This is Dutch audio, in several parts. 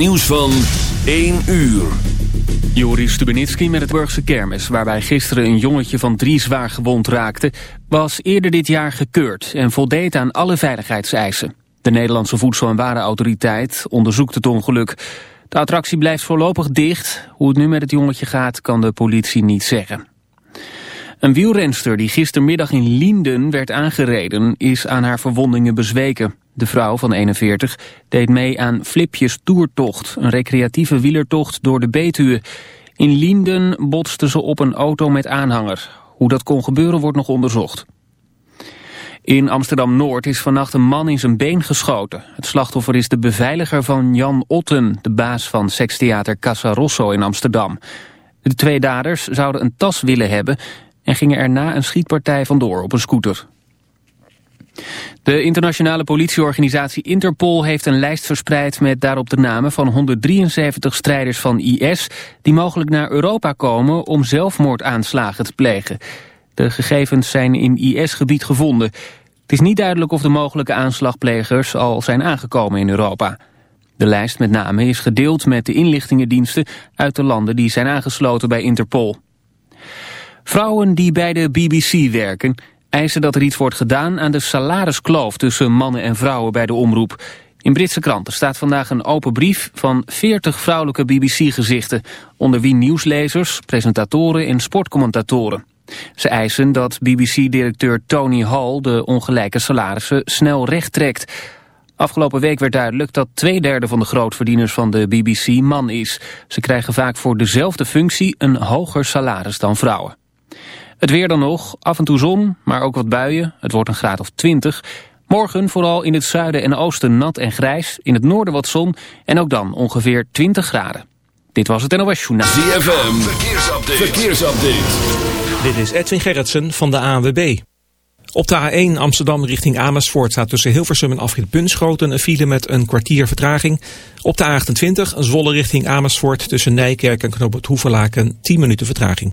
nieuws van 1 uur. Joris Stubenitski met het Burgse kermis, waarbij gisteren een jongetje van drie zwaar gewond raakte, was eerder dit jaar gekeurd en voldeed aan alle veiligheidseisen. De Nederlandse Voedsel- en Warenautoriteit onderzoekt het ongeluk. De attractie blijft voorlopig dicht. Hoe het nu met het jongetje gaat, kan de politie niet zeggen. Een wielrenster die gistermiddag in Lienden werd aangereden... is aan haar verwondingen bezweken. De vrouw van 41 deed mee aan Flipjes Toertocht... een recreatieve wielertocht door de Betuwe. In Lienden botste ze op een auto met aanhanger. Hoe dat kon gebeuren wordt nog onderzocht. In Amsterdam-Noord is vannacht een man in zijn been geschoten. Het slachtoffer is de beveiliger van Jan Otten... de baas van sekstheater Casa Rosso in Amsterdam. De twee daders zouden een tas willen hebben en gingen erna een schietpartij vandoor op een scooter. De internationale politieorganisatie Interpol heeft een lijst verspreid met daarop de namen van 173 strijders van IS die mogelijk naar Europa komen om zelfmoordaanslagen te plegen. De gegevens zijn in IS-gebied gevonden. Het is niet duidelijk of de mogelijke aanslagplegers al zijn aangekomen in Europa. De lijst met namen is gedeeld met de inlichtingendiensten uit de landen die zijn aangesloten bij Interpol. Vrouwen die bij de BBC werken eisen dat er iets wordt gedaan aan de salariskloof tussen mannen en vrouwen bij de omroep. In Britse kranten staat vandaag een open brief van 40 vrouwelijke BBC-gezichten, onder wie nieuwslezers, presentatoren en sportcommentatoren. Ze eisen dat BBC-directeur Tony Hall de ongelijke salarissen snel recht trekt. Afgelopen week werd duidelijk dat twee derde van de grootverdieners van de BBC man is. Ze krijgen vaak voor dezelfde functie een hoger salaris dan vrouwen. Het weer dan nog, af en toe zon, maar ook wat buien. Het wordt een graad of 20. Morgen vooral in het zuiden en oosten nat en grijs. In het noorden wat zon en ook dan ongeveer 20 graden. Dit was het NOS Journaal. ZFM, verkeersupdate. verkeersupdate. Dit is Edwin Gerritsen van de ANWB. Op de A1 Amsterdam richting Amersfoort staat tussen Hilversum en Afrit Bunschoten een file met een kwartier vertraging. Op de A28 Zwolle richting Amersfoort tussen Nijkerk en Knoop het Hoeverlaken 10 minuten vertraging.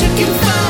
chicken farm.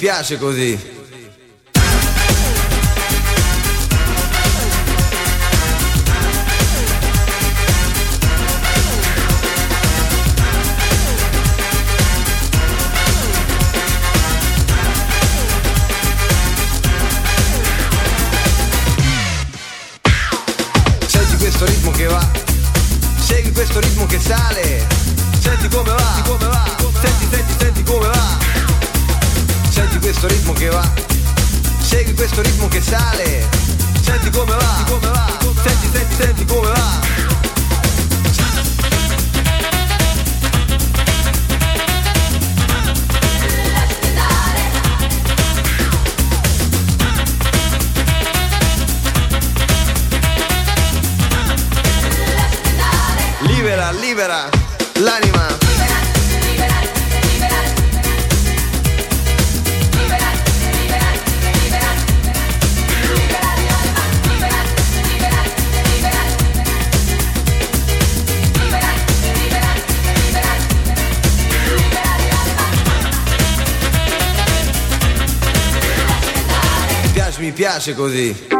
piace così. così.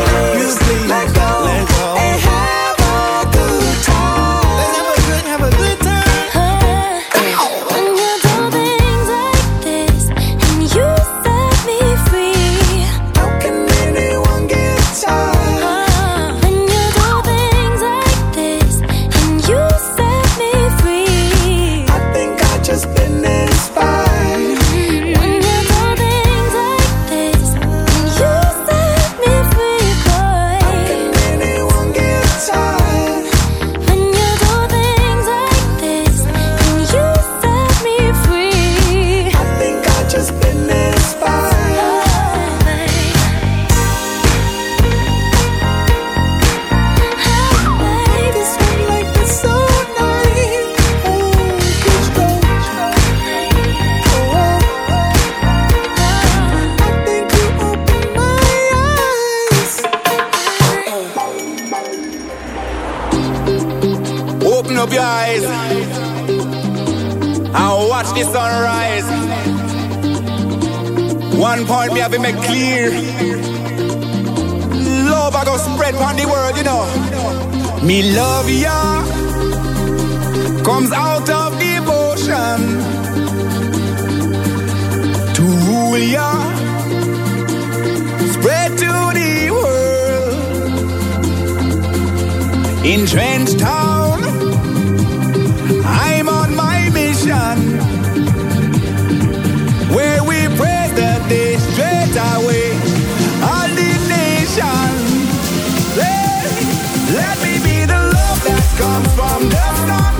I'm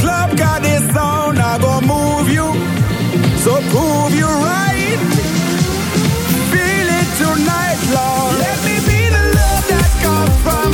Club got. I move you, so prove you right. Feel it tonight, Let me be the love that comes from.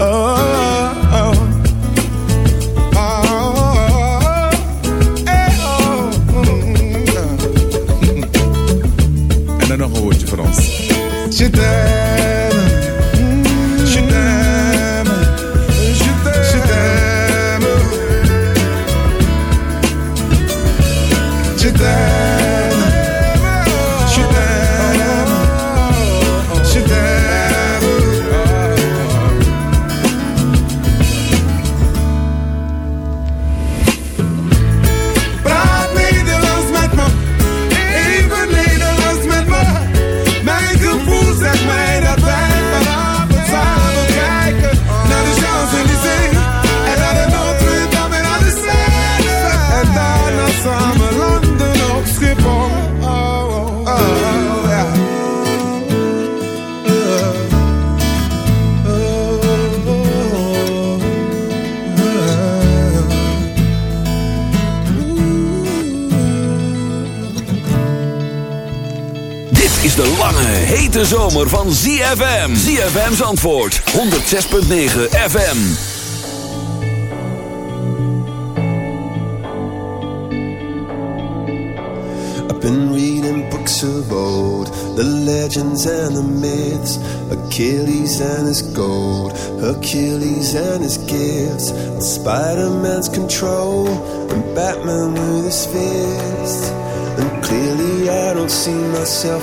Oh, de lange, hete zomer van ZFM. ZFM's antwoord, 106.9 FM. I've been reading books of old, the legends and the myths, Achilles and his gold, Hercules and his gifts, Spider Man's control, and Batman with his fist. And clearly, I don't see myself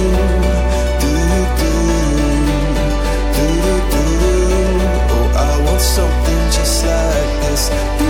Christ.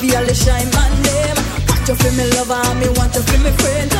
feel the shine my name. Want to feel me lover, me want to feel me friend.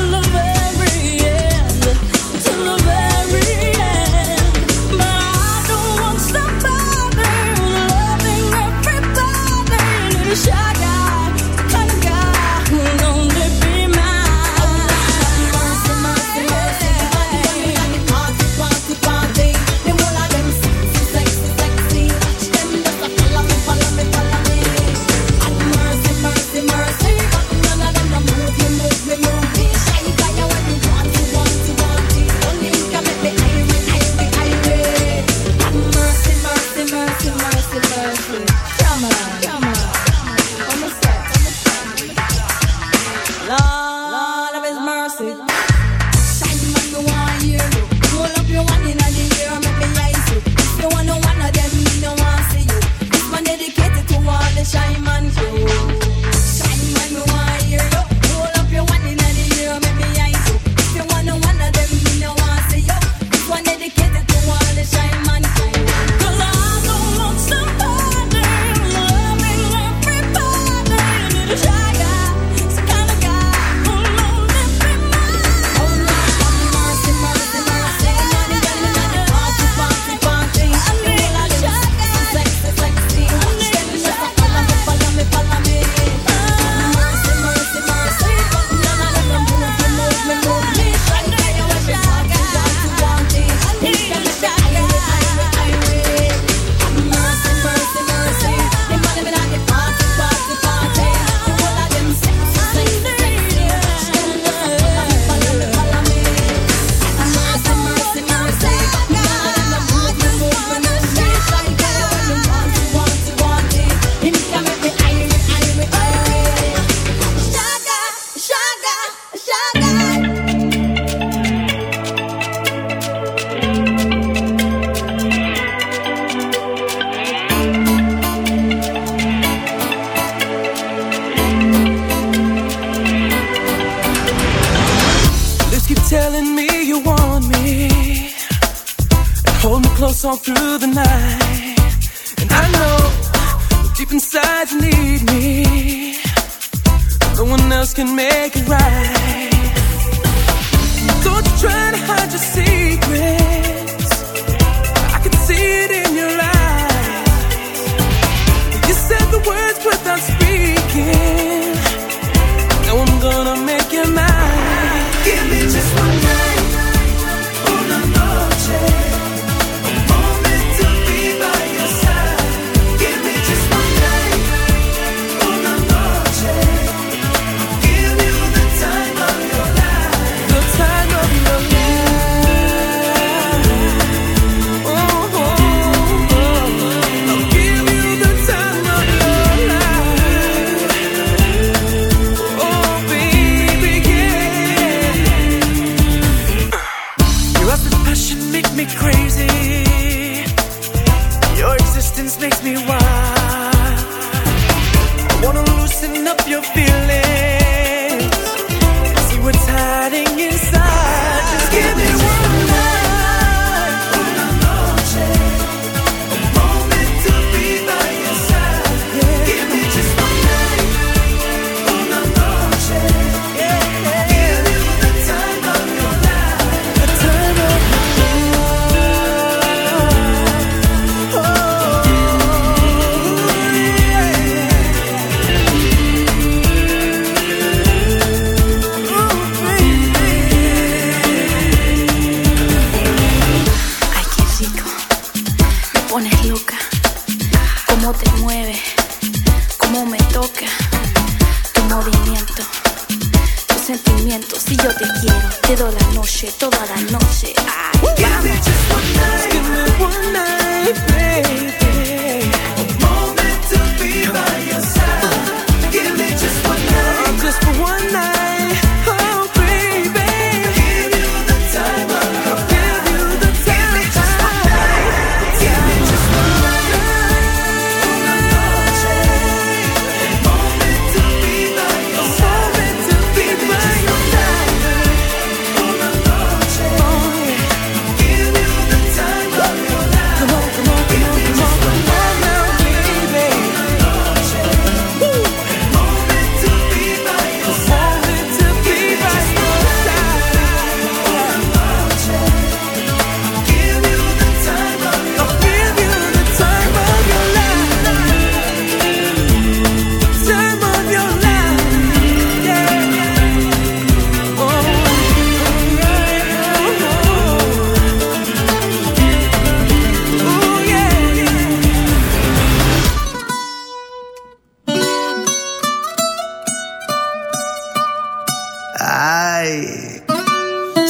like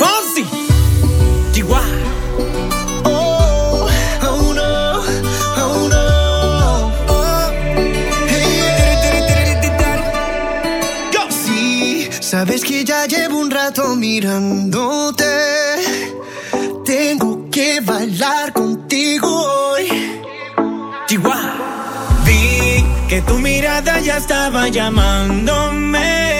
Fonzie, Chihuahua. Oh, oh, oh, sabes que ya llevo un rato mirándote. Tengo que bailar contigo hoy. Chihuahua. Vi que tu mirada ya estaba llamándome